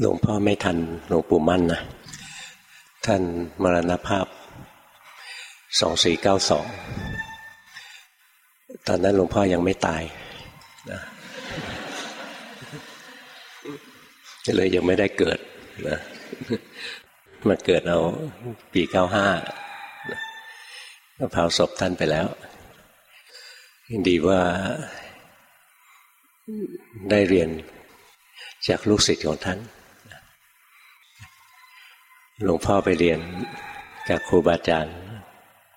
หลวงพ่อไม่ทันหลวงปู่มั่นนะท่านมรณภาพสองสี่เก้าสองตอนนั้นหลวงพ่อยังไม่ตายนะเลยยังไม่ได้เกิดนะมาเกิดเอาปีเก้าห้าก็เผาศพท่านไปแล้วดีว่าได้เรียนจากลูกศิษย์ของท่าน หลวงพ่อไปเรียนจากครูบาอาจารย์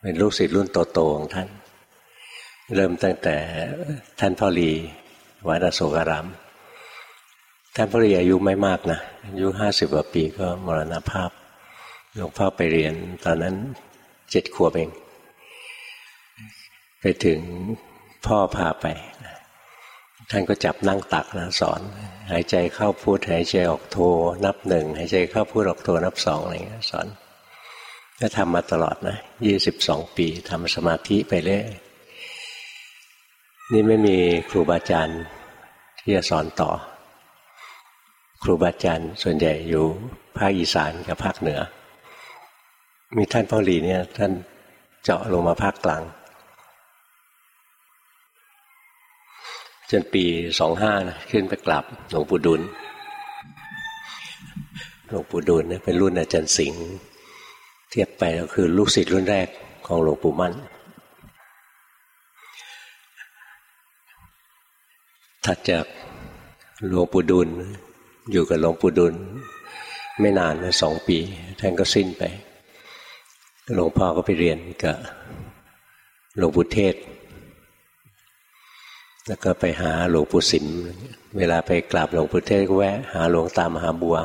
เป็นลูกศิษย์รุ่นโตๆของท่าน เริ่มตั้งแต่ท่านพ่อรีวัดอโศการามท่านพ่อรีอายุไม่มากนะอายุห้าสิบกว่าปีก็มรณภาพหลวงพ่อไปเรียนตอนนั้นเจ็ดขวบเอง ไปถึงพ่อพาไป ท่านก็จับนั่งตักนะสอน หายใจเข้าพูดหายใจออกโทนับหนึ่งหายใจเข้าพูดออกโทนับสองอะไรเงี้ยสอนก็ทำมาตลอดนะยี่สิบสองปีทำสมาธิไปเรื่อยนี่ไม่มีครูบาอาจารย์ที่จะสอนต่อ ครูบาอาจารย์ส่วนใหญ่อยู่ภาคอีสานกับภาคเหนือ มีท่านพ่อหลีเนี่ยท่านเจาะลงมาภาคกลาง จนปีสองห้านะขึ้นไปกลับหลวงปู่ดุลหลวงปู่ดุลเนี่ยเป็นรุ่นอาจารย์สิงห์เทียบไปก็คือลูกศิษย์รุ่นแรกของหลวงปู่มั่น ถัดจากหลวงปู่ดุลอยู่กับหลวงปู่ดุลไม่นานนะสองปี ท่านก็สิ้นไปหลวงพ่อก็ไปเรียนกับหลวงปู่เทศ แล้วก็ไปหาหลวงปู่สิม เวลาไปกราบหลวงปู่เทศก็แวะ หาหลวงตามหาบัว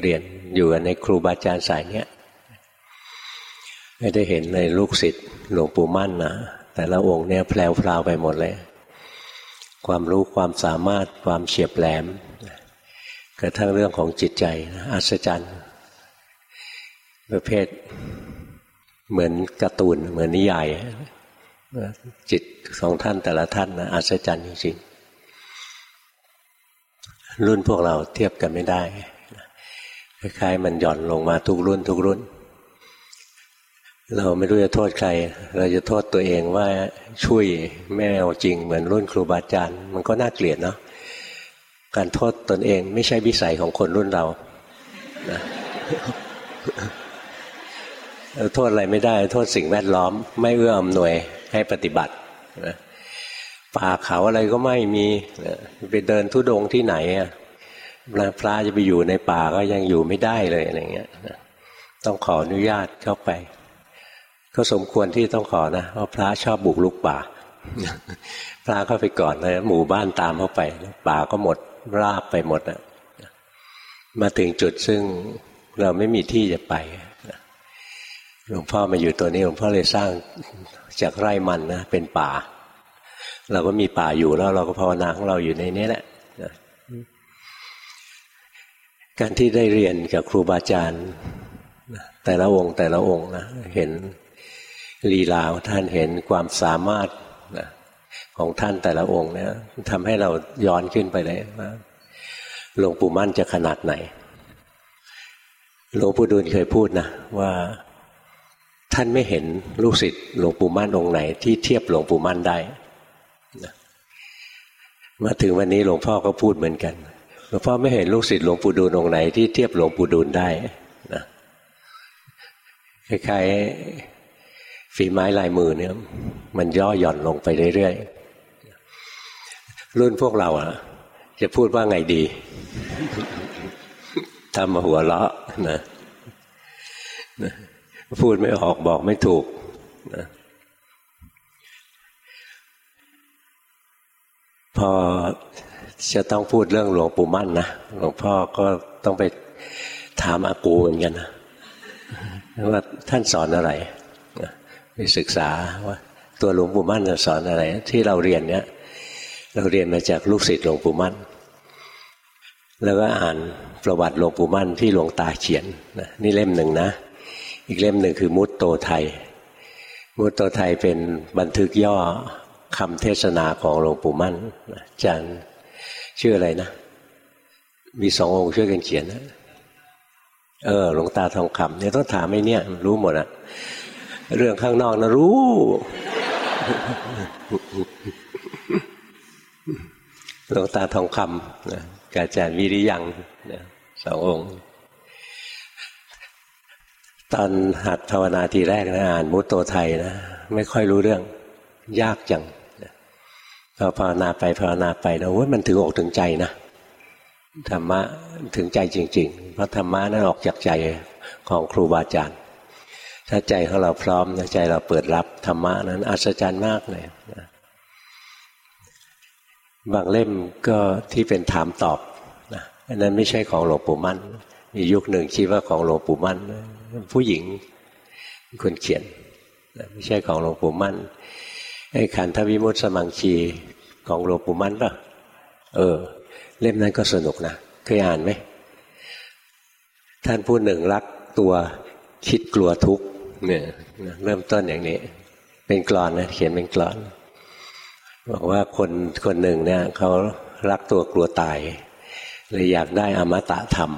เรียนอยู่ในครูบาอาจารย์สายเนี้ยไม่ได้เห็นในลูกศิษย์หลวงปู่มั่นนะแต่ละองค์เนี่ยแพลวพลาวไปหมดเลย ความรู้ความสามารถความเฉียบแหลมกระทั่งเรื่องของจิตใจอัศจรรย์ประเภทเหมือนการ์ตูนเหมือนนิยาย จิตของท่านแต่ละท่านนะอัศจรรย์จริงๆรุ่นพวกเราเทียบกันไม่ได้คล้ายๆมันหย่อนลงมาทุกรุ่น ทุกรุ่น เราไม่รู้จะโทษใคร เราจะโทษตัวเองว่าช่วยไม่เอาจริง เหมือนรุ่นครูบาอาจารย์ มันก็น่าเกลียดเนาะการโทษตนเองไม่ใช่วิสัยของคนรุ่นเรานะโทษอะไรไม่ได้ โทษสิ่งแวดล้อม ไม่เอื้ออำนวย ให้ปฏิบัติป่าเขาอะไรก็ไม่มีไปเดินทุดงที่ไหนอะพระจะไปอยู่ในป่าก็ยังอยู่ไม่ได้เลยอะไรเงี้ยต้องขออนุญาตเข้าไป ก็สมควรที่ต้องขอนะเพราะพระชอบบุกลุกป่า พระเข้าไปก่อนเลยหมู่บ้านตามเข้าไป ป่าก็หมดราบไปหมดอะมาถึงจุดซึ่งเราไม่มีที่จะไปหลวงพ่อมาอยู่ตัวนี้หลวงพ่อเลยสร้าง จากไร่มันนะเป็นป่า เราก็มีป่าอยู่แล้วเราก็ภาวนาของเราอยู่ในนี้แหละการที่ได้เรียนกับครูบาอาจารย์แต่ละองค์แต่ละองค์นะเห็นลีลาท่านเห็นความสามารถของท่านแต่ละองค์เนี่ยทำให้เราย้อนขึ้นไปเลยว่าหลวงปู่มั่นจะขนาดไหนหลวงปู่ดูลเคยพูดนะว่า ท่านไม่เห็นลูกศิษย์หลวงปู่มั่นองค์ไหน ที่เทียบหลวงปู่มั่นได้มาถึงวันนี้หลวงพ่อก็พูดเหมือนกันหลวงพ่อไม่เห็นลูกศิษย์หลวงปู่ดูลองค์ไหนที่เทียบหลวงปู่ดูลได้นะคล้ายๆฝีไม้ลายมือเนี่ย มันย่อหย่อนลงไปเรื่อยๆรุ่นพวกเราอะจะพูดว่าไงดีทำมาหัวเราะนะ พูดไม่ออกบอกไม่ถูกนะพอจะต้องพูดเรื่องหลวงปู่มั่นนะหลวงพ่อก็ต้องไปถามอากูเหมือนกันนะว่าท่านสอนอะไรไปศึกษาว่าตัวหลวงปู่มั่นสอนอะไร ที่เราเรียนเนี้ยเราเรียนมาจากลูกศิษย์หลวงปู่มั่น แล้วก็อ่านประวัติหลวงปู่มั่นที่หลวงตาเขียนนี่เล่มหนึ่งนะ อีกเล่มหนึ่งคือมุตโตไทย มุตโตไทยเป็นบันทึกย่อคำเทศนาของหลวงปู่มั่นอาจารย์ชื่ออะไรนะ มีสององค์ช่วยกันเขียนนะเออหลวงตาทองคำเนี่ยต้องถามไอ้เนี่ย รู้หมดอะเรื่องข้างนอกนะรู้ หลวงตาทองคำนะกาจารย์วิริยังสององค์ ตอนหัดภาวนาทีแรกนะอ่านมุตโตไทยนะไม่ค่อยรู้เรื่อง ยากจังพอภาวนาไปภาวนาไปนะว่ามันถึงอกถึงใจนะธรรมะถึงใจจริง ๆ เพราะธรรมะนั้นออกจากใจของครูบาอาจารย์ ถ้าใจของเราพร้อมใจเราเปิดรับธรรมะนั้นอัศจรรย์มากเลยบางเล่มก็ที่เป็นถามตอบนะอันนั้นไม่ใช่ของหลวงปู่มั่น มียุคหนึ่งคิดว่าของหลวงปู่มั่น ผู้หญิงคนเขียนไม่ใช่ของหลวงปู่มั่นไอ้ขันธวิมุตสมังคีของหลวงปู่มั่นป่ะ เออ เล่มนั้นก็สนุกนะเคยอ่านไหมท่านผู้หนึ่งรักตัวคิดกลัวทุกเนี่ยเริ่มต้นอย่างนี้ เป็นกรอนนะเขียนเป็นกรอน บอกว่าคนคนหนึ่งเนี่ยเขารักตัวกลัวตายเลยอยากได้อมตะธรรม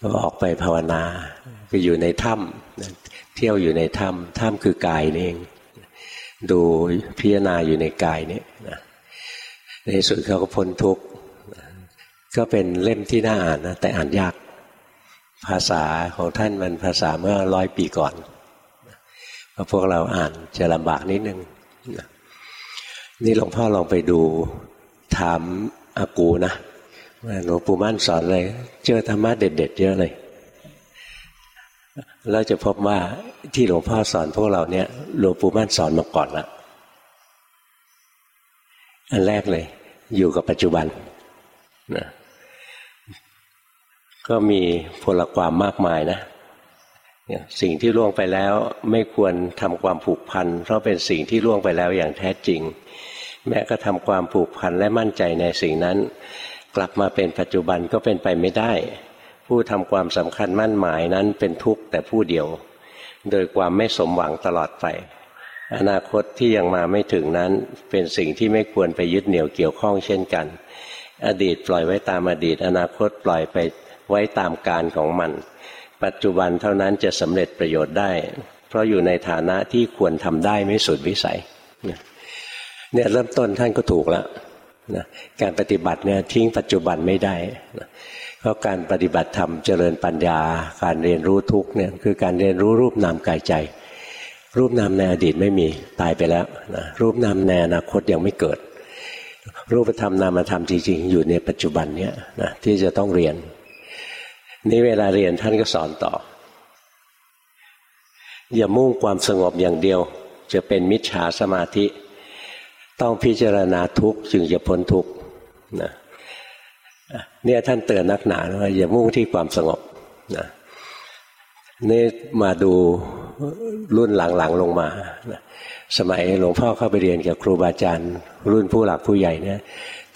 ก็ออกไปภาวนา ไปอยู่ในถ้ำเที่ยวอยู่ในถ้ำถ้ำคือกายนี่เอง ดูพิจารณาอยู่ในกายนี้ในสุดเขาก็พ้นทุกข์ก็เป็นเล่มที่น่าอ่านนะแต่อ่านยาก ภาษาของท่านมันภาษาเมื่อร้อยปีก่อนพวกเราอ่านจะลำบากนิดนึงนี่หลวงพ่อลองไปดูถามอากูนะหลวงปู่มั่นสอนอะไรเจอธรรมะเด็ด ๆ เยอะเลย เราจะพบว่าที่หลวงพ่อสอนพวกเราเนี่ยหลวงปู่มั่นสอนมาก่อนละอันแรกเลย อยู่กับปัจจุบันนะก็มีพลความมากมายนะสิ่งที่ล่วงไปแล้วไม่ควรทำความผูกพันเพราะเป็นสิ่งที่ล่วงไปแล้วอย่างแท้จริง แม้ก็ทำความผูกพันและมั่นใจในสิ่งนั้น กลับมาเป็นปัจจุบันก็เป็นไปไม่ได้ ผู้ทำความสำคัญมั่นหมายนั้นเป็นทุกข์แต่ผู้เดียว โดยความไม่สมหวังตลอดไป อนาคตที่ยังมาไม่ถึงนั้นเป็นสิ่งที่ไม่ควรไปยึดเหนี่ยวเกี่ยวข้องเช่นกัน อดีตปล่อยไว้ตามอดีต อนาคตปล่อยไปไว้ตามการของมัน ปัจจุบันเท่านั้นจะสำเร็จประโยชน์ได้ เพราะอยู่ในฐานะที่ควรทำได้ไม่สุดวิสัยเนี่ยเริ่มต้นท่านก็ถูกแล้ว นะการปฏิบัติเนี่ยทิ้งปัจจุบันไม่ได้นะเพราะการปฏิบัติธรรมเจริญปัญญา การเรียนรู้ทุกเนี่ยคือการเรียนรู้รูปนามกายใจ รูปนามในอดีตไม่มีตายไปแล้วนะรูปนามในอนาคตยังไม่เกิด รูปธรรมนามธรรมจริงๆ อยู่ในปัจจุบันเนี้ยนะที่จะต้องเรียน นี่เวลาเรียนท่านก็สอนต่อ อย่ามุ่งความสงบอย่างเดียว จะเป็นมิจฉาสมาธิ ต้องพิจารณาทุกข์จึงจะพ้นทุกข์นะเนี่ยท่านเตือนนักหนาว่าอย่ามุ่งที่ความสงบนะนี่มาดูรุ่นหลังๆลงมานะสมัยหลวงพ่อเข้าไปเรียนกับครูบาอาจารย์ รุ่นผู้หลักผู้ใหญ่เนี่ย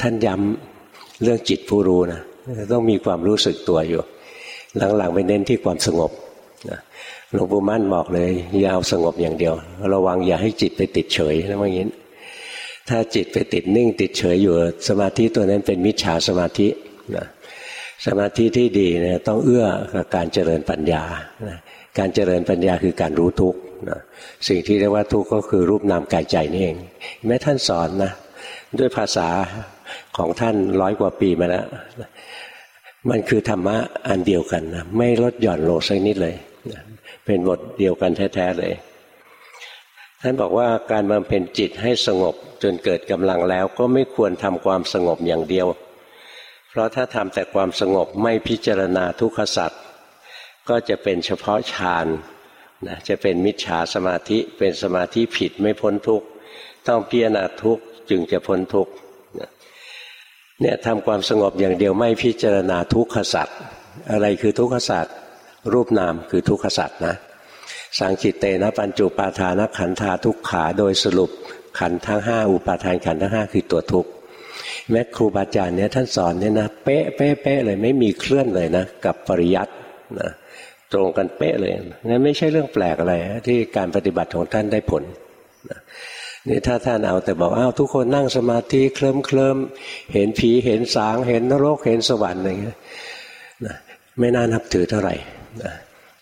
ท่านย้ำเรื่องจิตผู้รู้นะต้องมีความรู้สึกตัวอยู่ หลังๆไปเน้นที่ความสงบนะหลวงปู่มั่นบอกเลย อย่าเอาสงบอย่างเดียว ระวังอย่าให้จิตไปติดเฉยนะว่าอย่างนี้ ถ้าจิตไปติดนิ่งติดเฉยอยู่สมาธิตัวนั้นเป็นมิจฉาสมาธินะสมาธิที่ดีเนี่ยต้องเอื้อกับการเจริญปัญญานะการเจริญปัญญาคือการรู้ทุกขนะสิ่งที่เรียกว่าทุกข์ก็คือรูปนามกายใจนี่เอง แม้ท่านสอนนะ ด้วยภาษาของท่านร้อยกว่าปีมาแล้ว มันคือธรรมะอันเดียวกันนะไม่ลดหย่อนโลสักนิดเลยนะเป็นบทเดียวกันแท้ ๆ เลย ท่านบอกว่าการบำเพ็ญจิตให้สงบ จนเกิดกำลังแล้วก็ไม่ควรทำความสงบอย่างเดียว เพราะถ้าทำแต่ความสงบไม่พิจารณาทุกขสัตว์ก็จะเป็นเฉพาะฌานนะจะเป็นมิจฉาสมาธิเป็นสมาธิผิดไม่พ้นทุกข์ต้องพิจารณาทุกข์จึงจะพ้นทุกข์เนี่ยทำความสงบอย่างเดียวไม่พิจารณาทุกขสัตว์อะไรคือทุกขสัตว์รูปนามคือทุกขสัตว์นะสังคิตเตนะปัญจุปาทานขันธาทุกขาโดยสรุป ขันทั้งห้าอุปาทานขันทั้งห้าคือตัวทุกข์แม้ครูบาอาจารย์เนี่ยท่านสอนเนี่ยนะเป๊ะเป๊ะเป๊ะเลยไม่มีเคลื่อนเลยนะ กับปริยัตินะตรงกันเป๊ะเลยงั้นไม่ใช่เรื่องแปลกอะไรที่การปฏิบัติของท่านได้ผลนะนี่ถ้าท่านเอาแต่บอกอ้าวทุกคนนั่งสมาธิเคลิ้มเคลิมเห็นผีเห็นสาง เห็นนรกเห็นสวรรค์อะไรเงี้ยนะไม่น่านับถือเท่าไหร่นะ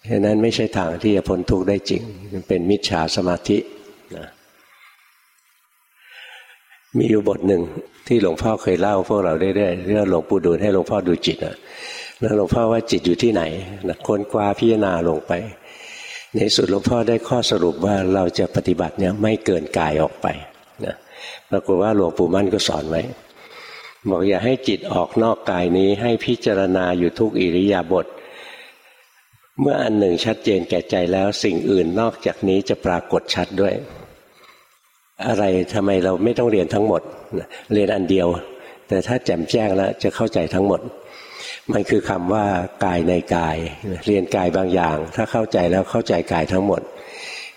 ฉะนั้นไม่ใช่ทางที่จะพ้นทุกข์ได้จริงมันเป็นมิจฉาสมาธินะ มีอยู่บทหนึ่งที่หลวงพ่อเคยเล่าพวกเราเรื่อยๆเรื่องหลวงปู่ดูลให้หลวงพ่อดูจิตอะแล้วหลวงพ่อว่าจิตอยู่ที่ไหนนะค้นคว้าพิจารณาลงไป ในสุดหลวงพ่อได้ข้อสรุปว่าเราจะปฏิบัติเนี่ยไม่เกินกายออกไปนะปรากฏว่าหลวงปู่มั่นก็สอนไว้บอกอย่าให้จิตออกนอกกายนี้ให้พิจารณาอยู่ทุกอิริยาบถเมื่ออันหนึ่งชัดเจนแก่ใจแล้วสิ่งอื่นนอกจากนี้จะปรากฏชัดด้วย อะไรทำไมเราไม่ต้องเรียนทั้งหมด เรียนอันเดียว แต่ถ้าแจ่มแจ้งแล้วจะเข้าใจทั้งหมด มันคือคำว่ากายในกาย เรียนกายบางอย่าง ถ้าเข้าใจแล้วเข้าใจกายทั้งหมด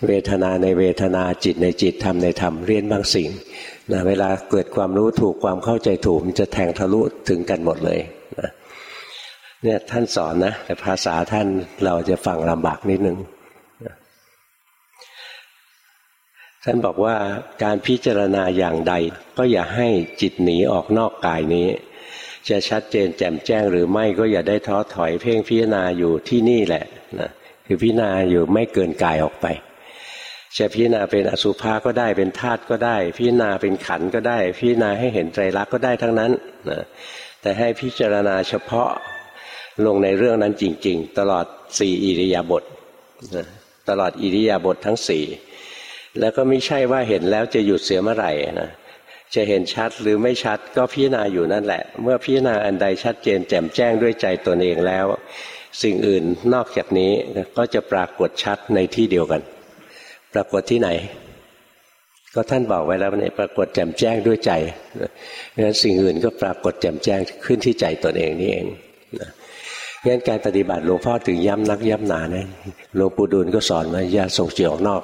เวทนาในเวทนาจิตในจิตธรรมในธรรมเรียนบางสิ่งนะเวลาเกิดความรู้ถูกความเข้าใจถูกมันจะแทงทะลุถึงกันหมดเลยนะเนี่ยท่านสอนนะแต่ภาษาท่านเราจะฟังลำบากนิดนึง ท่านบอกว่าการพิจารณาอย่างใด ก็อย่าให้จิตหนีออกนอกกายนี้ จะชัดเจนแจ่มแจ้งหรือไม่ก็อย่าได้ท้อถอยเพ่งพิจารณาอยู่ที่นี่แหละนะคือพิจารณาอยู่ไม่เกินกายออกไป จะพิจารณาเป็นอสุภะก็ได้เป็นธาตุก็ได้ พิจารณาเป็นขันก็ได้ พิจารณาให้เห็นไตรลักษณ์ก็ได้ทั้งนั้นนะแต่ให้พิจารณาเฉพาะลงในเรื่องนั้นจริง ๆ ตลอดสี่อิริยาบถตลอดอิริยาบถททั้งสี่ แล้วก็ไม่ใช่ว่าเห็นแล้วจะหยุดเสียเมื่อไหร่นะจะเห็นชัดหรือไม่ชัดก็พิจารณาอยู่นั่นแหละ เมื่อพิจารณาอันใดชัดเจนแจ่มแจ้งด้วยใจตนเองแล้ว สิ่งอื่นนอกจากนี้ก็จะปรากฏชัดในที่เดียวกัน ปรากฏที่ไหน ก็ท่านบอกไว้แล้วเนี่ยปรากฏแจ่มแจ้งด้วยใจงั้นสิ่งอื่นก็ปรากฏแจ่มแจ้งขึ้นที่ใจตนเองนี่เองนะงั้นการปฏิบัติหลวงพ่อถึงย้ำนักย้ำหนานะหลวงปู่ดูลก็สอนว่าอย่าส่งจิตออกนอก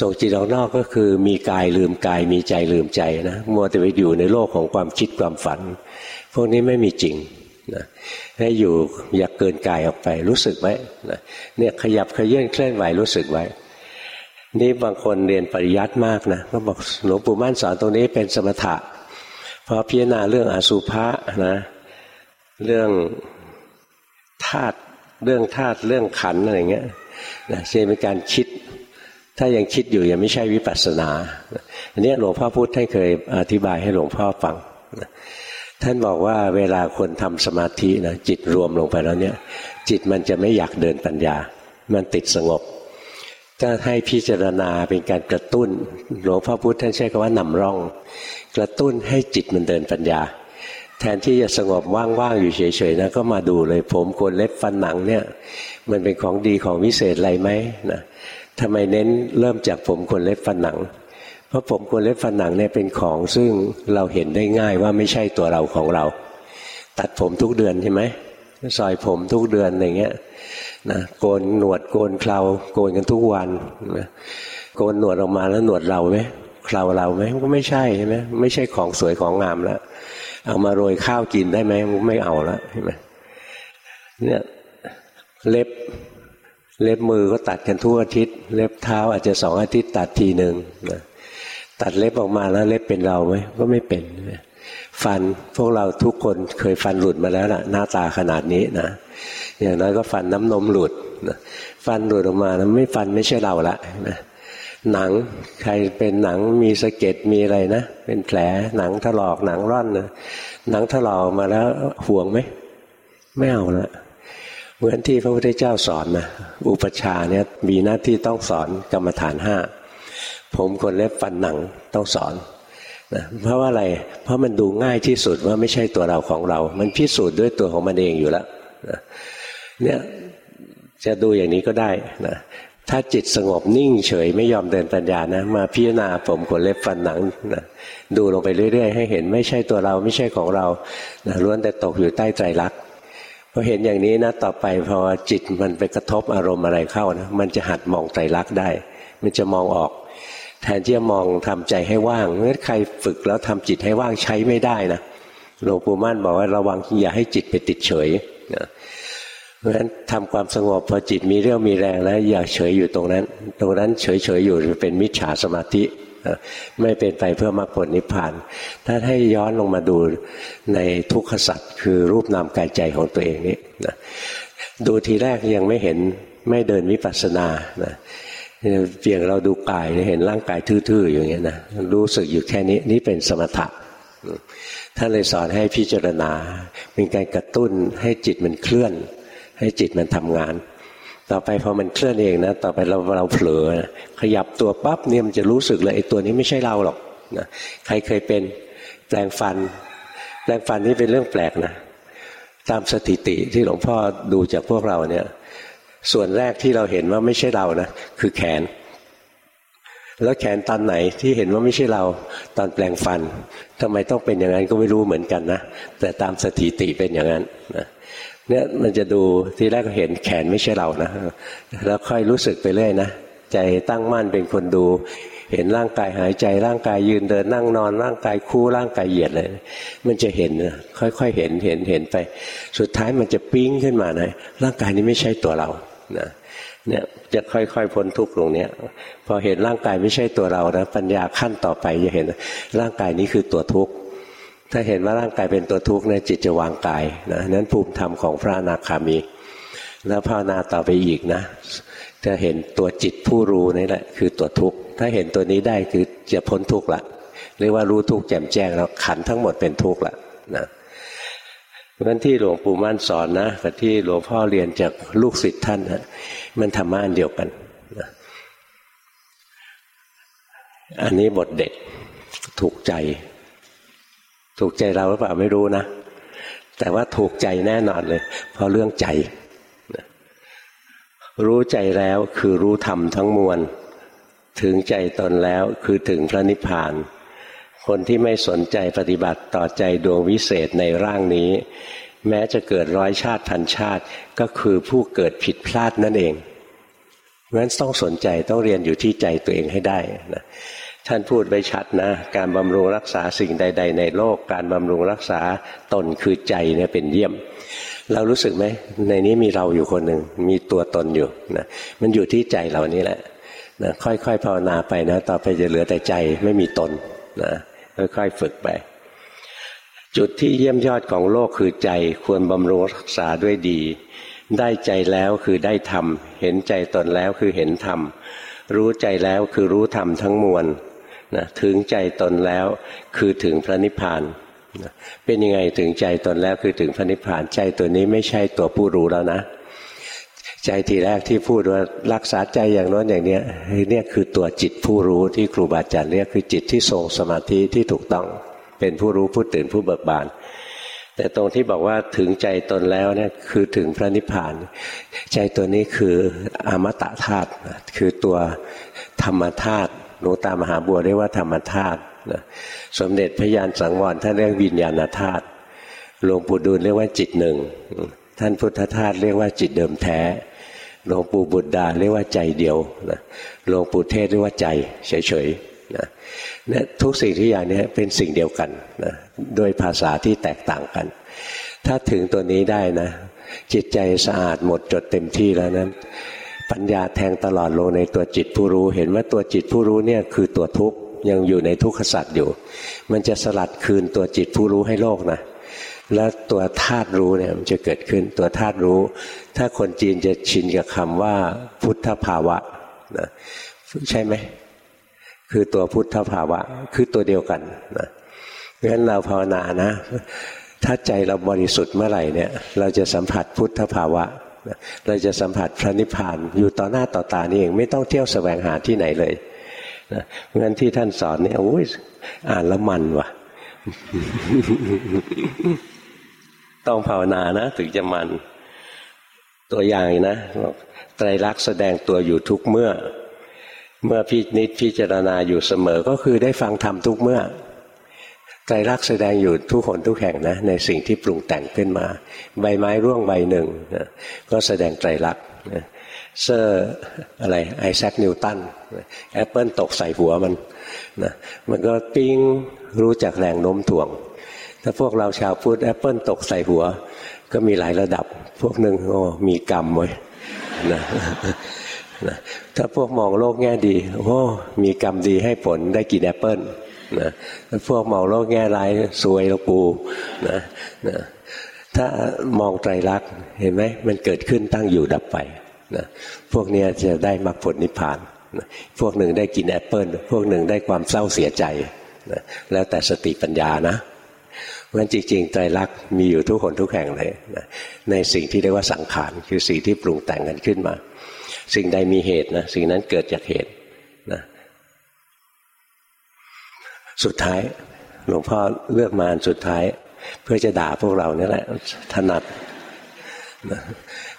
ส่งจิตออกนอกก็คือมีกายลืมกายมีใจลืมใจนะมัวแต่ไปอยู่ในโลกของความคิดความฝัน พวกนี้ไม่มีจริงนะให้อยู่อย่าเกินกายออกไปรู้สึกไว้นะเนี่ยขยับขยื่นเคลื่อนไหวรู้สึกไว้ นี่บางคนเรียนปริยัติมากนะก็บอกหลวงปู่มั่นสอนตรงนี้เป็นสมถะพอพิจารณาเรื่องอสุภะนะเรื่องธาตุเรื่องธาตุเรื่องขันอะไรเงี้ยนะเช่นเป็นการคิด ถ้ายังคิดอยู่ยังไม่ใช่วิปัสสนา อันนี้หลวงพ่อพูดท่านเคยอธิบายให้หลวงพ่อฟัง ท่านบอกว่าเวลาคนทำสมาธินะจิตรวมลงไปแล้วเนี่ย จิตมันจะไม่อยากเดินปัญญา มันติดสงบถ้าให้พิจารณาเป็นการกระตุ้น หลวงพ่อพุธท่านใช้คำว่านำร่อง กระตุ้นให้จิตมันเดินปัญญา แทนที่จะสงบว่างๆอยู่เฉยๆนะก็มาดูเลยผมโกนเล็บฟันหนังเนี่ย มันเป็นของดีของวิเศษอะไรไหมนะ ทำไมเน้นเริ่มจากผมโกนเล็บฟันหนัง เพราะผมโกนเล็บฟันหนังเนี่ยเป็นของซึ่งเราเห็นได้ง่ายว่าไม่ใช่ตัวเราของเรา ตัดผมทุกเดือนใช่ไหมซอยผมทุกเดือนอะไรเงี้ยนะโกนหนวดโกนเคราโกนกันทุกวันนะโกนหนวดออกมาแล้วหนวดเราไหมเคราเราไหมก็ไม่ใช่ใช่ไหมไม่ใช่ของสวยของงามแล้วเอามาโรยข้าวกินได้ไหมไม่เอาแล้วเห็นไหมเนี่ยเล็บ เล็บมือก็ตัดกันทุกอาทิตย์ เล็บเท้าอาจจะสองอาทิตย์ตัดทีหนึ่งนะตัดเล็บออกมาแล้วเล็บเป็นเราไหมก็ไม่เป็นฟันพวกเราทุกคนเคยฟันหลุดมาแล้วล่ะ หน้าตาขนาดนี้นะอย่างน้อยก็ฟันน้ำนมหลุดนะฟันหลุดออกมาแล้วไม่ฟันไม่ใช่เราละนะหนังใครเป็นหนังมีสะเก็ดมีอะไรนะ เป็นแผลหนังถลอกหนังร่อนนะหนังถลอกมาแล้วห่วงไหมไม่เอาละ เหมือนที่พระพุทธเจ้าสอนนะอุปชาเนี่ยมีหน้าที่ต้องสอนกรรมฐานห้าผมคนเล็บฟันหนังต้องสอนนะเพราะว่าอะไร เพราะมันดูง่ายที่สุดว่าไม่ใช่ตัวเราของเรา มันพิสูจน์ด้วยตัวของมันเองอยู่แล้วนะเนี่ยจะดูอย่างนี้ก็ได้นะถ้าจิตสงบนิ่งเฉยไม่ยอมเดินปัญญานะ มาพิจารณาผมขนเล็บฟันหนังนะดูลงไปเรื่อย ๆ ให้เห็นไม่ใช่ตัวเราไม่ใช่ของเรานะล้วนแต่ตกอยู่ใต้ใจรัก พอเห็นอย่างนี้นะต่อไปพอจิตมันไปกระทบอารมณ์อะไรเข้านะมันจะหัดมองใจรักได้ มันจะมองออก แทนที่จะมองทำใจให้ว่างเมื่อใครฝึกแล้วทำจิตให้ว่างใช้ไม่ได้นะหลวงปู่มั่นบอกว่าระวังอย่าให้จิตไปติดเฉยนะเพราะฉะนั้นทำความสงบพอจิตมีเรี่ยวมีแรงแล้วอย่าเฉยอยู่ตรงนั้น ตรงนั้นเฉยเฉยอยู่เป็นมิจฉาสมาธิ ไม่เป็นไปเพื่อมรรคผลนิพพาน ถ้าให้ย้อนลงมาดูในทุกขสัตว์คือรูปนามกายใจของตัวเองนี้นะดูทีแรกยังไม่เห็นไม่เดินวิปัสสนานะเพียงเราดูกายเห็นร่างกายทื่อๆอย่างเงี้ยนะรู้สึกอยู่แค่นี้นี่เป็นสมถะท่านเลยสอนให้พิจารณา เป็นการกระตุ้นให้จิตมันเคลื่อน ให้จิตมันทำงาน ต่อไปพอมันเคลื่อนเองนะ ต่อไปเราเราเผลอขยับตัวปั๊บเนี่ยมันจะรู้สึกเลยไอ้ตัวนี้ไม่ใช่เราหรอกนะใครเคยเป็นแปลงฟัน แปลงฟันนี่เป็นเรื่องแปลกนะ ตามสถิติที่หลวงพ่อดูจากพวกเราเนี่ย ส่วนแรกที่เราเห็นว่าไม่ใช่เรานะคือแขน แล้วแขนตอนไหนที่เห็นว่าไม่ใช่เราตอนแปลงฟันทำไมต้องเป็นอย่างนั้นก็ไม่รู้เหมือนกันนะแต่ตามสถิติเป็นอย่างนั้นนะ เนี่ยมันจะดูที่แรกก็เห็นแขนไม่ใช่เรานะ แล้วค่อยรู้สึกไปเรื่อยนะ ใจตั้งมั่นเป็นคนดู เห็นร่างกายหายใจร่างกายยืนเดินนั่งนอน ร่างกายคู่ร่างกายเหยียดเลย มันจะเห็นค่อยๆเห็นเห็นเห็นไป สุดท้ายมันจะปิ้งขึ้นมานะร่างกายนี้ไม่ใช่ตัวเรานะเนี่ยจะค่อยๆพ้นทุกข์ตรงนี้พอเห็นร่างกายไม่ใช่ตัวเรานะปัญญาขั้นต่อไปจะเห็นร่างกายนี้คือตัวทุกข์ ถ้าเห็นว่าร่างกายเป็นตัวทุกข์เนี่ยจิตจะวางกายนะนั้นภูมิธรรมของพระอนาคามี แล้วภาวนาต่อไปอีกนะ จะเห็นตัวจิตผู้รู้นี่แหละคือตัวทุกข์ถ้าเห็นตัวนี้ได้คือจะพ้นทุกข์ละเรียกว่ารู้ทุกข์แจ่มแจ้งแล้วขันทั้งหมดเป็นทุกข์ละนะเพราะฉะนั้นที่หลวงปู่มั่นสอนนะกับที่หลวงพ่อเรียนจากลูกศิษย์ท่านนะมันธรรมะอันเดียวกันนะอันนี้บทเด็กถูกใจ ถูกใจเราหรือเปล่าไม่รู้นะ แต่ว่าถูกใจแน่นอนเลย เพราะเรื่องใจ รู้ใจแล้วคือรู้ธรรมทั้งมวล ถึงใจตนแล้วคือถึงพระนิพพาน คนที่ไม่สนใจปฏิบัติต่อใจดวงวิเศษในร่างนี้ แม้จะเกิดร้อยชาติพันชาติก็คือผู้เกิดผิดพลาดนั่นเองเพราะฉะนั้นต้องสนใจต้องเรียนอยู่ที่ใจตัวเองให้ได้นะ ท่านพูดไว้ชัดนะ การบำรุงรักษาสิ่งใด ๆ ในโลก การบำรุงรักษาตนคือใจเนี่ยเป็นเยี่ยม เรารู้สึกไหมในนี้มีเราอยู่คนหนึ่งมีตัวตนอยู่นะมันอยู่ที่ใจเรานี่แหละนะค่อยๆภาวนาไปนะ ต่อไปจะเหลือแต่ใจไม่มีตนนะค่อยๆฝึกไป จุดที่เยี่ยมยอดของโลกคือใจควรบำรุงรักษาด้วยดี ได้ใจแล้วคือได้ธรรม เห็นใจตนแล้วคือเห็นธรรม รู้ใจแล้วคือรู้ธรรมทั้งมวล นะถึงใจตนแล้วคือถึงพระนิพพานนะเป็นยังไงถึงใจตนแล้วคือถึงพระนิพพานใจตัวนี้ไม่ใช่ตัวผู้รู้แล้วนะ ใจทีแรกที่พูดว่ารักษาใจอย่างน้นอย่างเนี้ยเนี่ยคือตัวจิตผู้รู้ที่ครูบาอาจารย์เรียกคือจิตที่ทรงสมาธิที่ถูกต้องเป็นผู้รู้ผู้ตื่นผู้เบิกบานแต่ตรงที่บอกว่าถึงใจตนแล้วเนี่ยคือถึงพระนิพพาน ใจตัวนี้คืออมตะธาตุคือตัวธรรมธาตุ หลวงตามหาบัวเรียกว่าธรรมธาตุสมเด็จพระยานสังวรท่านเรียกวิญญาณธาตุหลวงปู่ดูลเรียกว่าจิตหนึ่ง ท่านพุทธทาสเรียกว่าจิตเดิมแท้หลวงปู่บุตรดาเรียกว่าใจเดียวนะหลวงปู่เทศเรียกว่าใจเฉยๆนะนะทุกสิ่งที่อย่างนี้เป็นสิ่งเดียวกันนะโดยภาษาที่แตกต่างกัน ถ้าถึงตัวนี้ได้นะ จิตใจสะอาดหมดจดเต็มที่แล้วนั้น ปัญญาแทงตลอดลงในตัวจิตผู้รู้ เห็นว่าตัวจิตผู้รู้เนี่ยคือตัวทุกข์ยังอยู่ในทุกขสัตว์อยู่ มันจะสลัดคืนตัวจิตผู้รู้ให้โลกนะแล้วตัวธาตุรู้เนี่ยมันจะเกิดขึ้นตัวธาตุรู้ ถ้าคนจีนจะชินกับคำว่าพุทธภาวะนะใช่ไหมคือตัวพุทธภาวะ คือตัวเดียวกันนะเพราะฉะนั้นเราภาวนานะ ถ้าใจเราบริสุทธิ์เมื่อไหร่เนี่ย เราจะสัมผัสพุทธภาวะ เราจะสัมผัสพระนิพพานอยู่ต่อหน้าต่อตานี่เองไม่ต้องเที่ยวแสวงหาที่ไหนเลยนะเพราะฉะนั้นที่ท่านสอนเนี่ยโอ้ยอ่านแล้วมันว่ะ ต้องภาวนานะถึงจะมัน ตัวอย่างนะไตรลักษณ์แสดงตัวอยู่ทุกเมื่อ เมื่อพินิจพิจารณาอยู่เสมอก็คือได้ฟังธรรมทุกเมื่อ ไตรลักษณ์แสดงอยู่ทุกคนทุกแห่งนะในสิ่งที่ปรุงแต่งขึ้นมา ใบไม้ร่วงใบหนึ่งนะก็แสดงไตรลักษณ์เซอร์อะไรไอแซคนิวตันแอปเปิลตกใส่หัวมันนะมันก็ปิ้งรู้จักแรงโน้มถ่วง ถ้าพวกเราชาวพุทธแอปเปิลตกใส่หัว ก็มีหลายระดับ พวกหนึ่งโอ้มีกรรมไว้นะนะถ้าพวกมองโลกแง่ดีโอ้มีกรรมดีให้ผลได้กินแอปเปิล นะพวกมองโลกแง่ร้ายซวยแล้วกูนะนะถ้ามองไตรลักษณ์เห็นไหมมันเกิดขึ้นตั้งอยู่ดับไปนะพวกนี้จะได้มรรคผลนิพพานนะพวกหนึ่งได้กินแอปเปิลพวกหนึ่งได้ความเศร้าเสียใจนะแล้วแต่สติปัญญานะมันจริงๆไตรลักษณ์มีอยู่ทุกคนทุกแห่งเลยนะในสิ่งที่เรียกว่าสังขารคือสิ่งที่ปรุงแต่งกันขึ้นมา สิ่งใดมีเหตุนะสิ่งนั้นเกิดจากเหตุนะ สุดท้าย หลวงพ่อเลือกมาสุดท้าย เพื่อจะด่าพวกเราเนี่ยแหละ ถนัด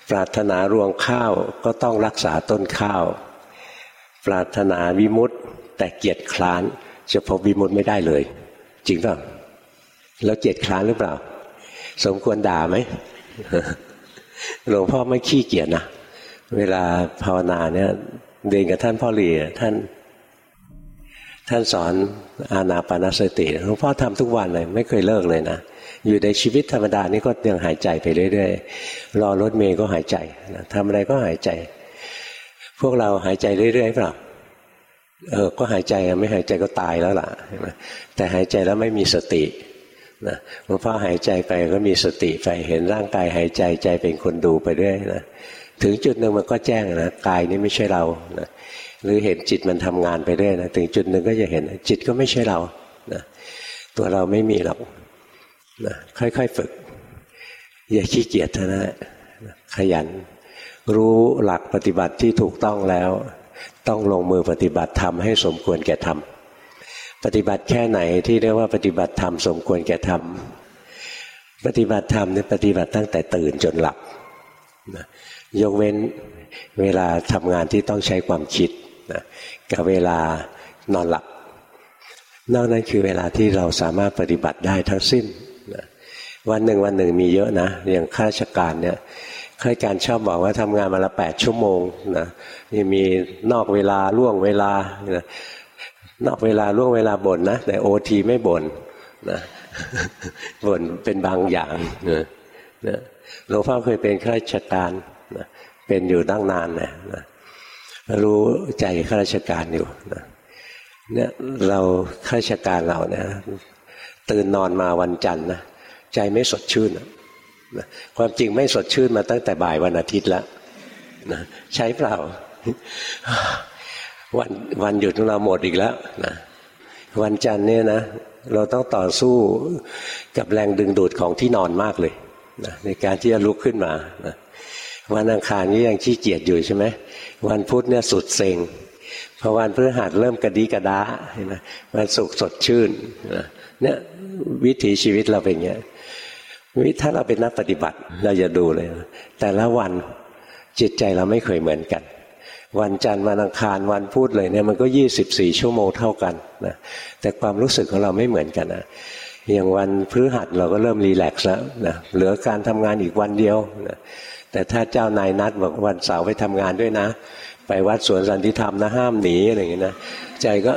ปรารถนารวงข้าวก็ต้องรักษาต้นข้าว ปรารถนาวิมุตต์แต่เกียรติคลานจะพบวิมุตต์ไม่ได้เลย จริงเปล่าแล้วเกียรติคลานหรือเปล่า สมควรด่าไหมหลวงพ่อไม่ขี้เกียจนะเวลาภาวนาเนี่ยเดินกับท่านพ่อหลีท่าน ท่านสอนอาณาปานสติหลวงพ่อทำทุกวันเลย ไม่เคยเลิกเลยนะอยู่ในชีวิตธรรมดานี่ก็ยังหายใจไปเรื่อยๆรอรถเมย์ก็หายใจทำอะไรก็หายใจ พวกเราหายใจเรื่อยๆเปล่าเออก็หายใจไม่หายใจก็ตายแล้วล่ะแต่หายใจแล้วไม่มีสตินะหลวงพ่อหายใจไปก็มีสติไปเห็นร่างกายหายใจใจเป็นคนดูไปเรื่อยนะถึงจุดหนึ่งมันก็แจ้งนะกายนี้ไม่ใช่เรานะ หรือเห็นจิตมันทำงานไปเรื่อยนะถึงจุดหนึ่งก็จะเห็นจิตก็ไม่ใช่เรานะตัวเราไม่มีหรอกนะค่อยๆฝึก อย่าขี้เกียจนะขยัน รู้หลักปฏิบัติที่ถูกต้องแล้ว ต้องลงมือปฏิบัติทำให้สมควรแก่ทำปฏิบัติแค่ไหนที่เรียกว่าปฏิบัติธรรมสมควรแก่ทำปฏิบัติธรรมเนี่ยปฏิบัติตั้งแต่ตื่นจนหลับนะยกเว้นเวลาทำงานที่ต้องใช้ความคิด นะกับเวลานอนหลับ นอกนั้นคือเวลาที่เราสามารถปฏิบัติได้ทั้งสิ้นวันหนึ่งวันหนึ่งมีเยอะนะ อย่างข้าราชการเนี่ยข้าราชการชอบบอกว่าทำงานมาละแปดชั่วโมงนะนี่มีนอกเวลาล่วงเวลานอกเวลาล่วงเวลาบ่นนะแต่โอทีไม่บ่นนะบ่นเป็นบางอย่างนะหลวงพ่อเคยเป็นข้าราชการนะเป็นอยู่ตั้งนานนะนะ รู้ใจข้าราชการอยู่นะเนี่ยเราข้าราชการเราเนี่ยตื่นนอนมาวันจันทร์นะใจไม่สดชื่นนะความจริงไม่สดชื่นมาตั้งแต่บ่ายวันอาทิตย์แล้วนะใช้เปล่า วันวันหยุดของเราหมดอีกแล้วนะวันจันทร์เนี่ยนะเราต้องต่อสู้กับแรงดึงดูดของที่นอนมากเลยนะในการที่จะลุกขึ้นมานะ วันอังคารนี่ยังขี้เกียจอยู่ใช่ไหมวันพุธเนี่ยสุดเซ็งพอวันพฤหัสเริ่มกระดีกระดาเห็นไหมวันศุกร์สดชื่นเนี่ยวิถีชีวิตเราเป็นอย่างนี้วิถ้าเราเป็นนักปฏิบัติเราจะดูเลย แต่ละวันจิตใจเราไม่เคยเหมือนกัน วันจันทร์วันอังคารวันพูดเลยเนี่ยมันก็ยี่สิบสี่ชั่วโมงเท่ากันนะแต่ความรู้สึกของเราไม่เหมือนกันนะอย่างวันพฤหัสเราก็เริ่มรีแลกซ์แล้วนะเหลือการทำงานอีกวันเดียวนะ แต่ถ้าเจ้านายนัดบอกวันเสาร์ไปทำงานด้วยนะ ไปวัดสวนสันติธรรมนะห้ามหนีอะไรอย่างนี้นะใจก็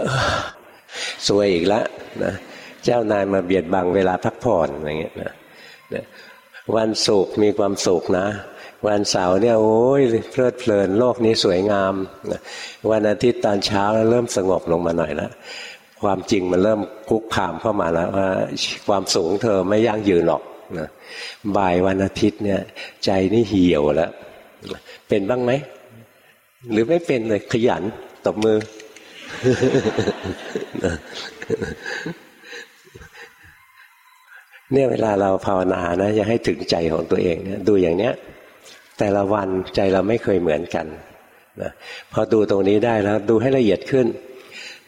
สวยอีกแล้วนะเจ้านายมาเบียดบังเวลาพักผ่อนอะไรเงี้ยนะวันศุกร์มีความสุขนะ วันเสาร์เนี่ยโอ้ยเพลิดเพลินโลกนี้สวยงามวันอาทิตย์ตอนเช้าเริ่มสงบลงมาหน่อยแล้วความจริงมันเริ่มคุกคามเข้ามาแล้วว่าความสูงเธอไม่ยั่งยืนหรอก นะบ่ายวันอาทิตย์เนี่ย ใจนี่เหี่ยวแล้วเป็นบ้างไหม หรือไม่เป็นเลยขยันตบมือ เนี่ยเวลาเราภาวนานะจะให้ถึงใจของตัวเองเนี่ยดูอย่างเนี้ย แต่ละวันใจเราไม่เคยเหมือนกันนะพอดูตรงนี้ได้แล้ว ดูให้ละเอียดขึ้น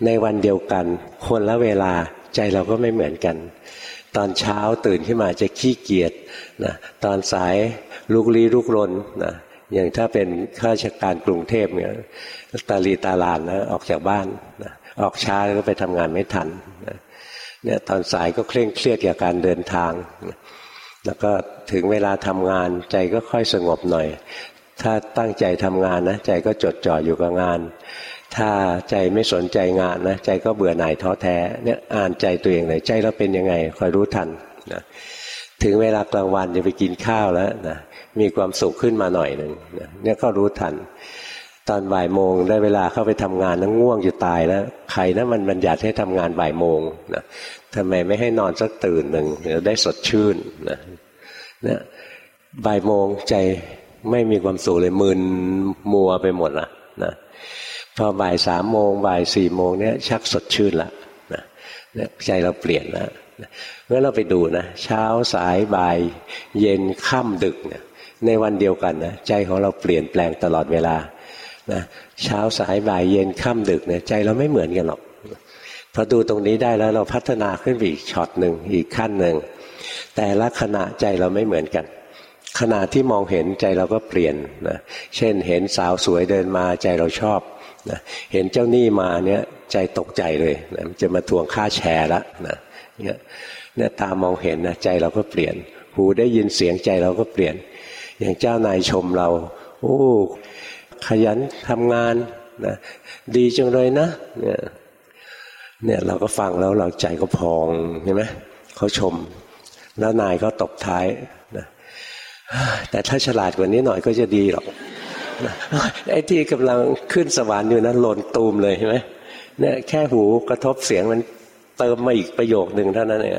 ในวันเดียวกัน คนละเวลาใจเราก็ไม่เหมือนกัน ตอนเช้าตื่นขึ้นมาจะขี้เกียจนะตอนสายลุกลี้ลุกลนนะอย่างถ้าเป็นข้าราชการกรุงเทพเนี่ยตาลีตาลานนะออกจากบ้านนะออกช้าก็ไปทำงานไม่ทันนะเนี่ยตอนสายก็เคร่งเครียดกับการเดินทางแล้วก็ถึงเวลาทำงานใจก็ค่อยสงบหน่อย ถ้าตั้งใจทำงานนะใจก็จดจ่ออยู่กับงาน ถ้าใจไม่สนใจงานนะใจก็เบื่อหน่ายท้อแท้เนี่ยอ่านใจตัวเองเลยใจเราเป็นยังไงคอยรู้ทันนะถึงเวลากลางวันจะไปกินข้าวแล้วนะมีความสุขขึ้นมาหน่อยหนึ่งนะเนี่ยก็รู้ทัน ตอนบ่ายโมงได้เวลาเข้าไปทำงานนั่งง่วงอยู่ตายแล้วใครนะมันบัญญัติให้ทำงานบ่ายโมงนะทำไมไม่ให้นอนสักตื่นหนึ่งเดี๋ยวได้สดชื่นนะเนี่ยบ่ายโมงใจไม่มีความสุขเลยมึนมัวไปหมดละนะ พอบ่ายสามโมงบ่ายสี่โมงเนี้ยชักสดชื่นละนะใจเราเปลี่ยนแล้วเมื่อเราไปดูนะ เช้าสายบ่าย เย็นค่ำดึกเนี่ยในวันเดียวกันนะใจของเราเปลี่ยนแปลงตลอดเวลานะเช้าสายบ่ายเย็นค่ำดึกเนี่ยใจเราไม่เหมือนกันหรอกพอดูตรงนี้ได้แล้วเราพัฒนาขึ้นไปอีกช็อตหนึ่งอีกขั้นหนึ่งแต่ละขณะใจเราไม่เหมือนกัน ขณะที่มองเห็นใจเราก็เปลี่ยนนะเช่นเห็นสาวสวยเดินมาใจเราชอบ นะเห็นเจ้าหนี้มาเนี่ยใจตกใจเลยนะจะมาทวงค่าแชร์ละนะเนี่ยเนี่ยตามองเห็นนะใจเราก็เปลี่ยน หูได้ยินเสียงใจเราก็เปลี่ยน อย่างเจ้านายชมเรา โอ้ขยันทำงานนะดีจังเลยนะเนี่ยเนี่ยเราก็ฟังแล้วเราใจก็พองใช่ไหมเขาชม แล้วนายก็ตบท้ายนะแต่ถ้าฉลาดกว่านี้หน่อยก็จะดีหรอก ไอ้ที่กำลังขึ้นสวรรค์อยู่นะหล่นตูมเลยใช่ไหมเนี่ยแค่หูกระทบเสียงมันเติมมาอีกประโยคหนึ่งเท่านั้นเอง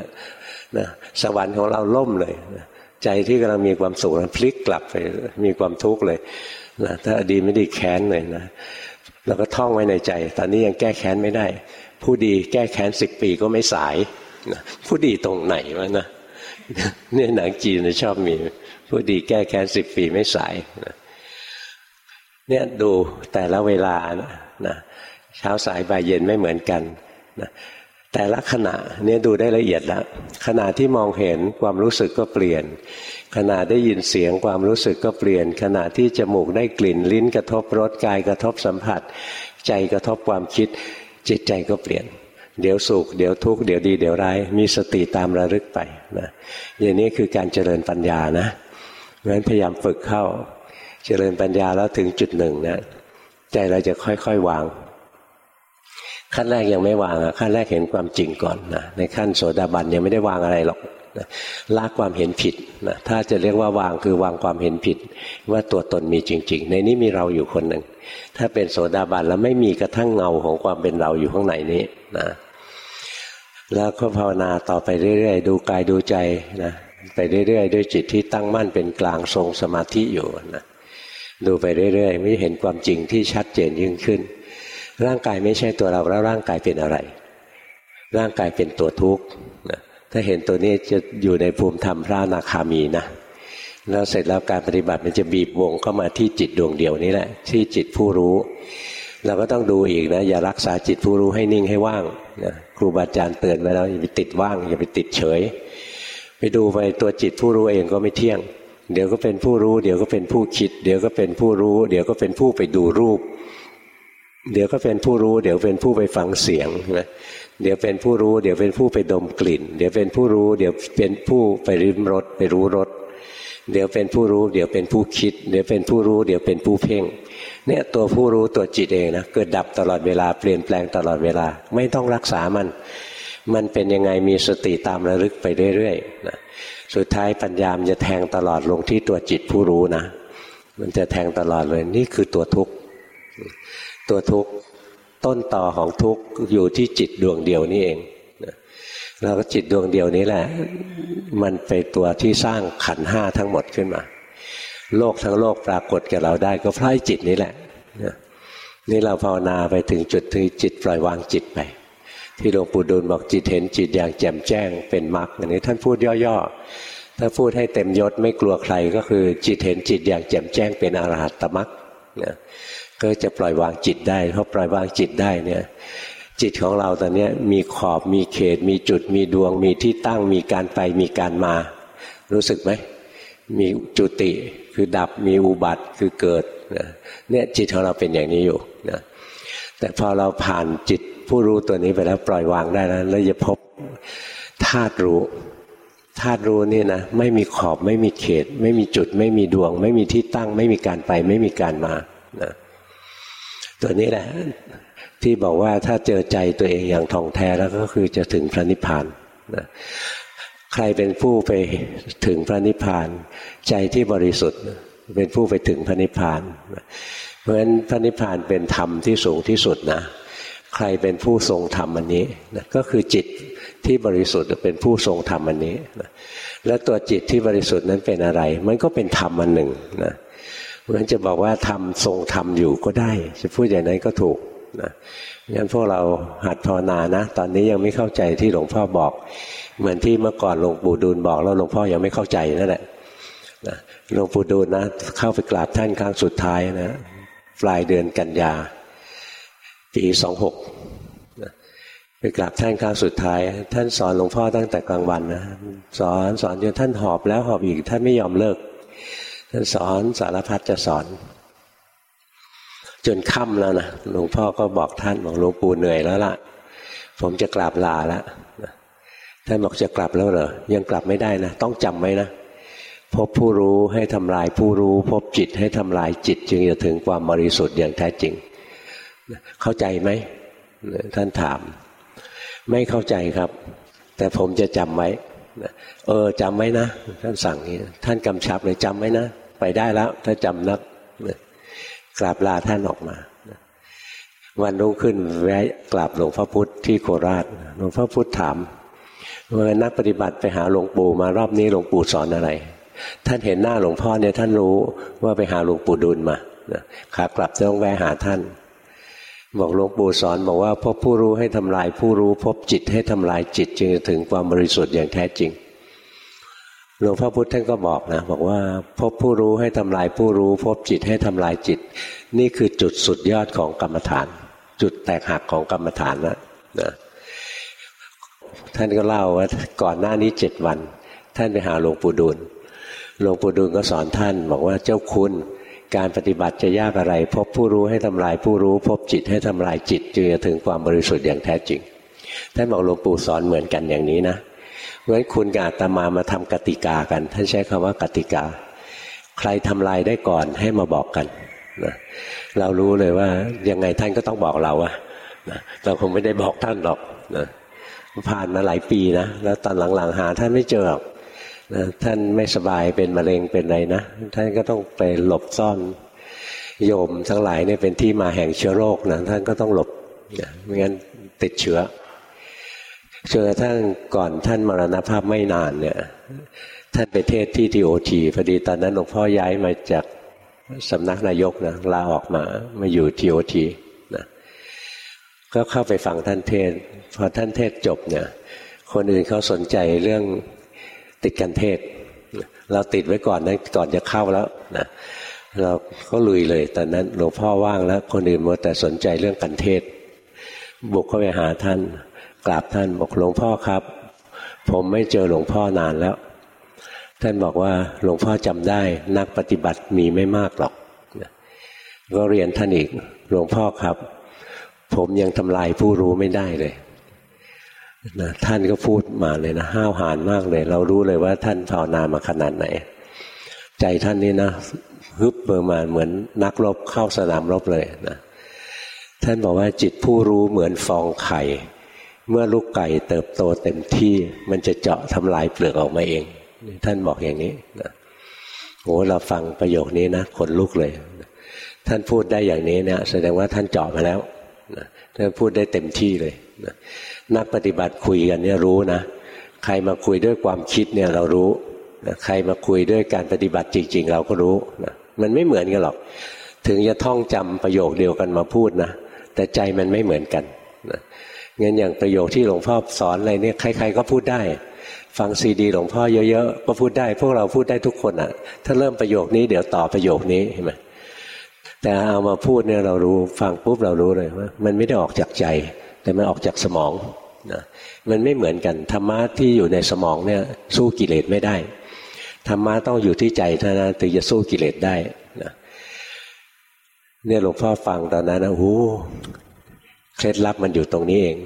นะสวรรค์ของเราล่มเลยนะใจที่กำลังมีความสุขพลิกกลับไปมีความทุกข์เลยนะถ้าดีไม่ดีแค้นเลยนะเราก็ท่องไว้ในใจ ตอนนี้ยังแก้แค้นไม่ได้ ผู้ดีแก้แค้นสิบปีก็ไม่สายนะผู้ดีตรงไหนวะนะเนี่ยหนังจีนชอบมี ผู้ดีแก้แค้นสิบปีไม่สายนะ เนี่ยดูแต่ละเวลานะนะเช้าสายบ่ายเย็นไม่เหมือนกันนะแต่ละขณะเนี่ยดูได้ละเอียดแล้วขณะที่มองเห็นความรู้สึกก็เปลี่ยน ขณะได้ยินเสียงความรู้สึกก็เปลี่ยน ขณะที่จมูกได้กลิ่นลิ้นกระทบรสกายกระทบสัมผัส ใจกระทบความคิด จิตใจก็เปลี่ยน เดี๋ยวสุขเดี๋ยวทุกข์เดี๋ยวดีเดี๋ยวร้ายมีสติตามระลึกไปนะอย่างนี้คือการเจริญปัญญานะเพราะฉะนั้นพยายามฝึกเข้า เจริญปัญญาแล้วถึงจุดหนึ่งนะใจเราจะค่อยๆวาง ขั้นแรกยังไม่วางอะขั้นแรกเห็นความจริงก่อนนะในขั้นโสดาบันยังไม่ได้วางอะไรหรอกนะละความเห็นผิดนะถ้าจะเรียกว่าวางคือวางความเห็นผิด ว่าตัวตนมีจริง ๆ ในนี้มีเราอยู่คนหนึ่ง ถ้าเป็นโสดาบันแล้วไม่มีกระทั่งเงาของความเป็นเราอยู่ข้างในนี้นะแล้วก็ภาวนาต่อไปเรื่อยๆ ดูกายดูใจนะไปเรื่อยๆ ด้วยจิตที่ตั้งมั่นเป็นกลางทรงสมาธิอยู่นะ ดูไปเรื่อยๆไม่เห็นความจริงที่ชัดเจนยิ่งขึ้น ร่างกายไม่ใช่ตัวเราแล้วร่างกายเป็นอะไร ร่างกายเป็นตัวทุกข์ถ้าเห็นตัวนี้จะอยู่ในภูมิธรรมพระนาคามีนะแล้วเสร็จแล้วการปฏิบัติมันจะบีบวงเข้ามาที่จิตดวงเดียวนี้แหละ ที่จิตผู้รู้เราก็ต้องดูอีกนะอย่ารักษาจิตผู้รู้ให้นิ่งให้ว่างนะครูบาอาจารย์เตือนไว้แล้วอย่าไปติดว่างอย่าไปติดเฉย ไปดูไปตัวจิตผู้รู้เองก็ไม่เที่ยง เดี๋ยวก็เป็นผู้รู้ เดี๋ยวก็เป็นผู้คิด เดี๋ยวก็เป็นผู้รู้ เดี๋ยวก็เป็นผู้ไปดูรูป เดี๋ยวก็เป็นผู้รู้ เดี๋ยวเป็นผู้ไปฟังเสียงนะเดี๋ยวเป็นผู้รู้ เดี๋ยวเป็นผู้ไปดมกลิ่น เดี๋ยวเป็นผู้รู้ เดี๋ยวเป็นผู้ไปริมรสไปรู้รสเดี๋ยวเป็นผู้รู้ เดี๋ยวเป็นผู้คิด เดี๋ยวเป็นผู้รู้ เดี๋ยวเป็นผู้เพ่ง เนี่ยตัวผู้รู้ตัวจิตเองนะเกิดดับตลอดเวลาเปลี่ยนแปลงตลอดเวลา ไม่ต้องรักษามัน มันเป็นยังไงมีสติตามระลึกไปเรื่อยๆนะ สุดท้ายปัญญามจะแทงตลอดลงที่ตัวจิตผู้รู้นะ มันจะแทงตลอดเลย นี่คือตัวทุกข์ตัวทุกข์ต้นต่อของทุกข์อยู่ที่จิตดวงเดียวนี่เองแล้วก็จิตดวงเดียวนี้แหละ มันเป็นตัวที่สร้างขันห้าทั้งหมดขึ้นมา โลกทั้งโลกปรากฏแก่เราได้ก็เพราะจิตนี้แหละนี่เราภาวนาไปถึงจุดที่จิตปล่อยวางจิตไป ที่หลวงปู่ดูลบอกจิตเห็นจิตอย่างแจ่มแจ้งเป็นมรรคอันนี้ท่านพูดย่อๆถ้าพูดให้เต็มยศไม่กลัวใครก็คือ จิตเห็นจิตอย่างแจ่มแจ้งเป็นอรหัตตมรรคก็จะปล่อยวางจิตได้เพราะปล่อยวางจิตได้เนี่ยจิตของเราตอนนี้มีขอบมีเขต มีจุดมีดวง มีที่ตั้งมีการไปมีการมา รู้สึกไหมมีจุติคือดับมีอุบัติคือเกิดเนี่ยจิตของเราเป็นอย่างนี้อยู่นะแต่พอเราผ่านจิต ผู้รู้ตัวนี้ไปแล้วปล่อยวางได้แล้วแล้วจะพบธาตุรู้ธาตุรู้นี่นะไม่มีขอบไม่มีเขต ไม่มีจุด ไม่มีดวง ไม่มีที่ตั้ง ไม่มีการไป ไม่มีการมานะตัวนี้แหละ ที่บอกว่าถ้าเจอใจตัวเองอย่างท่องแท้แล้วก็คือจะถึงพระนิพพานนะใครเป็นผู้ไปถึงพระนิพพาน ใจที่บริสุทธิ์ เป็นผู้ไปถึงพระนิพพาน เพราะฉะนั้นพระนิพพานเป็นธรรมที่สูงที่สุดนะ ใครเป็นผู้ทรงธรรมอันนี้นะก็คือจิตที่บริสุทธิ์เป็นผู้ทรงธรรมอันนี้นะแล้วตัวจิตที่บริสุทธิ์นั้นเป็นอะไร มันก็เป็นธรรมอันหนึ่งนะเพราะฉะนั้นจะบอกว่าธรรมทรงธรรมอยู่ก็ได้ จะพูดอย่างนั้นก็ถูกนะงั้นพวกเราหัดภาวนานะ ตอนนี้ยังไม่เข้าใจที่หลวงพ่อบอก เหมือนที่เมื่อก่อนหลวงปู่ดูลบอกแล้วหลวงพ่อยังไม่เข้าใจนั่นแหละหลวงปู่ดูลนะ เข้าไปกราบท่านครั้งสุดท้ายนะ ปลายเดือนกันยา ปีสองหกไปกราบท่านครั้งสุดท้าย ท่านสอนหลวงพ่อตั้งแต่กลางวันนะสอนสอนจนท่านหอบแล้วหอบอีก ท่านไม่ยอมเลิก ท่านสอนสารพัดจะสอน จนค่ำแล้วนะหลวงพ่อก็บอกท่านบอกหลวงปู่เหนื่อยแล้วล่ะ ผมจะกราบลาแล้วท่านบอกจะกลับแล้วเหรอยังกลับไม่ได้นะ ต้องจำไว้นะพบผู้รู้ให้ทำลายผู้รู้ พบจิตให้ทำลายจิต จึงจะถึงความบริสุทธิ์อย่างแท้จริง เข้าใจไหมท่านถาม ไม่เข้าใจครับ แต่ผมจะจำไว้เออจำไว้นะ ท่านสั่งนี้ท่านกำชับเลยจำไว้นะ ไปได้แล้ว ถ้าจำนักกราบลาท่านออกมา วันรุ่งขึ้นแวะกราบหลวงพ่อพุธที่โคราชหลวงพ่อพุธถามว่านักปฏิบัติไปหาหลวงปู่มารอบนี้หลวงปู่สอนอะไร ท่านเห็นหน้าหลวงพ่อเนี่ยท่านรู้ว่าไปหาหลวงปู่ดุลมาขากลับต้องแวะหาท่าน บอกหลวงปู่สอนบอกว่าพบผู้รู้ให้ทำลายผู้รู้ พบจิตให้ทำลายจิตจึงจะถึงความบริสุทธิ์อย่างแท้จริงหลวงพ่อพุธท่านก็บอกนะบอกว่าพบผู้รู้ให้ทำลายผู้รู้ พบจิตให้ทำลายจิต นี่คือจุดสุดยอดของกรรมฐาน จุดแตกหักของกรรมฐานนะนะท่านก็เล่าว่าก่อนหน้านี้เจ็ดวัน ท่านไปหาหลวงปู่ดูลหลวงปู่ดูลก็สอนท่าน บอกว่าเจ้าคุณ การปฏิบัติจะยากอะไร พบผู้รู้ให้ทำลายผู้รู้ พบจิตให้ทำลายจิตจึงจะถึงความบริสุทธิ์อย่างแท้จริงท่านบอกหลวงปู่สอนเหมือนกันอย่างนี้นะเพราะฉะนั้นคุณกับอาตมามาทำกติกากัน ท่านใช้คำว่ากติกา ใครทำลายได้ก่อนให้มาบอกกันนะเรารู้เลยว่ายังไงท่านก็ต้องบอกเราอะนะเราคงไม่ได้บอกท่านหรอกนะผ่านมาหลายปีนะแล้วตอนหลังๆหาท่านไม่เจอหรอก ท่านไม่สบายเป็นมะเร็งเป็นอะไรนะ ท่านก็ต้องไปหลบซ่อนโยมทั้งหลายเนี่ยเป็นที่มาแห่งเชื้อโรคนะท่านก็ต้องหลบนะไม่งั้นติดเชื้อจนกระทั่งก่อนท่านมรณภาพไม่นานเนี่ย ท่านไปเทศที่ทีโอทีพอดีตอนนั้นหลวงพ่อย้ายมาจากสำนักนายกนะลาออกมามาอยู่ทีโอทีนะก็เข้าไปฟังท่านเทศพอท่านเทศจบเนี่ย คนอื่นเขาสนใจเรื่อง ติดกันเทศ เราติดไว้ก่อนนะก่อนจะเข้าแล้วนะเราก็ลุยเลยตอนนั้นหลวงพ่อว่างแล้ว คนอื่นมัวแต่สนใจเรื่องกันเทศ บุกเข้าไปหาท่านกราบท่านบอกหลวงพ่อครับ ผมไม่เจอหลวงพ่อนานแล้ว ท่านบอกว่าหลวงพ่อจำได้นักปฏิบัติมีไม่มากหรอกก็เรียนท่านอีกหลวงพ่อครับ ผมยังทำลายผู้รู้ไม่ได้เลย นะท่านก็พูดมาเลยนะห้าวหาญมากเลย เรารู้เลยว่าท่านภาวนามาขนาดไหน ใจท่านนี่นะฮึบเบอร์มาเหมือนนักรบเข้าสนามรบเลยนะท่านบอกว่าจิตผู้รู้เหมือนฟองไข่ เมื่อลูกไก่เติบโตเต็มที่มันจะเจาะทำลายเปลือกออกมาเอง ท่านบอกอย่างนี้นะโอ้เราฟังประโยคนี้นะขนลุกเลย ท่านพูดได้อย่างนี้เนี่ย แสดงว่าท่านเจาะมาแล้วนะท่านพูดได้เต็มที่เลยนะ นักปฏิบัติคุยกันเนี่ยรู้นะ ใครมาคุยด้วยความคิดเนี่ยเรารู้นะใครมาคุยด้วยการปฏิบัติจริง ๆ เราก็รู้นะมันไม่เหมือนกันหรอก ถึงจะท่องจำประโยคเดียวกันมาพูดนะแต่ใจมันไม่เหมือนกันนะงั้นอย่างประโยคที่หลวงพ่อสอนอะไรเนี่ยใคร ๆ ก็พูดได้ ฟังซีดีหลวงพ่อเยอะๆก็พูดได้ พวกเราพูดได้ทุกคนอะ่ะ ถ้าเริ่มประโยคนี้เดี๋ยวต่อประโยคนี้เห็นไหมแต่เอามาพูดเนี่ยเรารู้ฟังปุ๊บเรารู้เลยว่ามันไม่ได้ออกจากใจ แต่มันออกจากสมอง นะมันไม่เหมือนกันธรรมะที่อยู่ในสมองเนี่ยสู้กิเลสไม่ได้ธรรมะต้องอยู่ที่ใจเท่านั้นถึงจะสู้กิเลสได้นะเนี่ยหลวงพ่อฟังตอนนั้นนะโอ้เคล็ดลับมันอยู่ตรงนี้เอง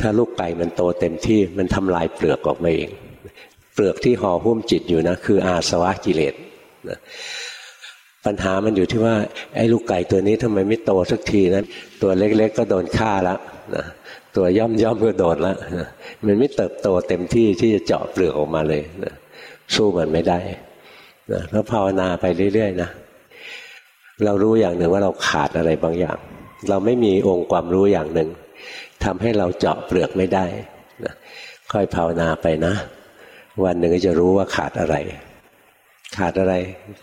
ถ้าลูกไก่มันโตเต็มที่มันทำลายเปลือกออกมาเอง เปลือกที่ห่อหุ้มจิตอยู่นะคืออาสวะกิเลสนะปัญหามันอยู่ที่ว่าไอ้ลูกไก่ตัวนี้ทำไมไม่โตสักทีนะตัวเล็กๆก็โดนฆ่าแล้วนะ ตัวย่อมย่อมก็โดดแล้วมันไม่เติบโตเต็มที่ที่จะเจาะเปลือกออกมาเลยนะสู้มันไม่ได้นะแล้วภาวนาไปเรื่อยๆนะเรารู้อย่างหนึ่งว่าเราขาดอะไรบางอย่าง เราไม่มีองค์ความรู้อย่างหนึ่งทำให้เราเจาะเปลือกไม่ได้นะค่อยภาวนาไปนะ วันหนึ่งก็จะรู้ว่าขาดอะไร ขาดอะไร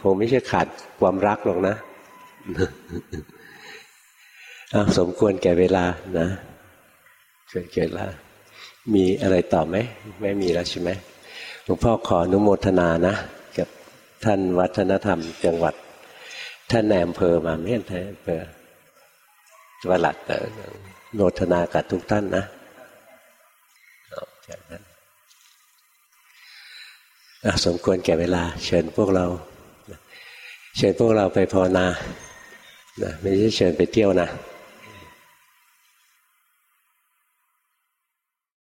คงไม่ใช่ขาดความรักหรอกนะสมควรแก่เวลานะ เกิดเกิดละมีอะไรต่อไหมไม่มีแล้วใช่ไหมหลวงพ่อขออนุโมทนานะกับท่านวัฒนธรรมจังหวัด ท่านแนอำเภอมาไม่ใช่ท่านอำเภอจังหวัดโนทนากับทุกท่านนะจากนั้นสมควรแก่เวลา เชิญพวกเรา เชิญพวกเราไปภาวนาไม่ใช่เชิญไปเที่ยวนะ